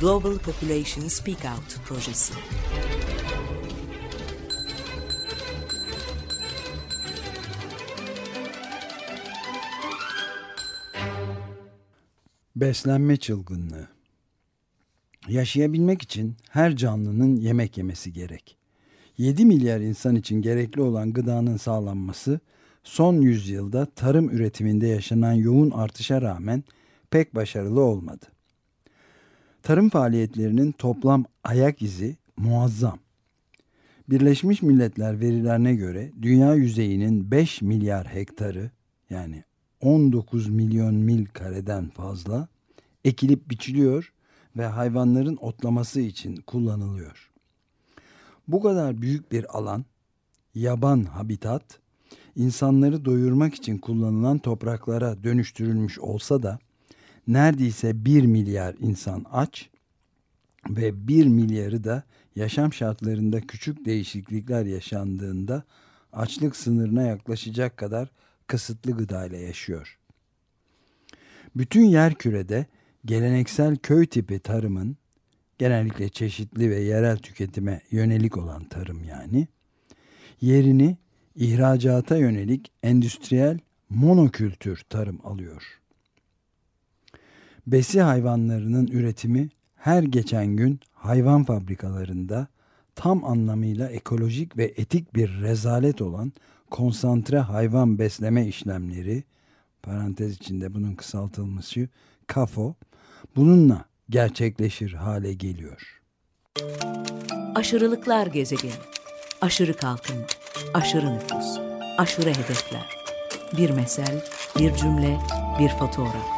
Global Population Speak Out projesi. Beslenme çılgınlığı. Yaşayabilmek için her canlının yemek yemesi gerek. 7 milyar insan için gerekli olan gıdanın sağlanması son yüzyılda tarım üretiminde yaşanan yoğun artışa rağmen pek başarılı olmadı. Tarım faaliyetlerinin toplam ayak izi muazzam. Birleşmiş Milletler verilerine göre dünya yüzeyinin 5 milyar hektarı yani 19 milyon mil kareden fazla ekilip biçiliyor ve hayvanların otlaması için kullanılıyor. Bu kadar büyük bir alan, yaban habitat, insanları doyurmak için kullanılan topraklara dönüştürülmüş olsa da neredeyse 1 milyar insan aç ve 1 milyarı da yaşam şartlarında küçük değişiklikler yaşandığında açlık sınırına yaklaşacak kadar kısıtlı gıda ile yaşıyor. Bütün yer kürede geleneksel köy tipi tarımın genellikle çeşitli ve yerel tüketime yönelik olan tarım yani yerini ihracata yönelik endüstriyel monokültür tarım alıyor. Besi hayvanlarının üretimi her geçen gün hayvan fabrikalarında tam anlamıyla ekolojik ve etik bir rezalet olan konsantre hayvan besleme işlemleri parantez içinde bunun kısaltılması KAFO bununla gerçekleşir hale geliyor. Aşırılıklar gezegeni. Aşırı kalkınma, aşırı nüfus, aşırı hedefler. Bir mesel, bir cümle, bir fotoğraf.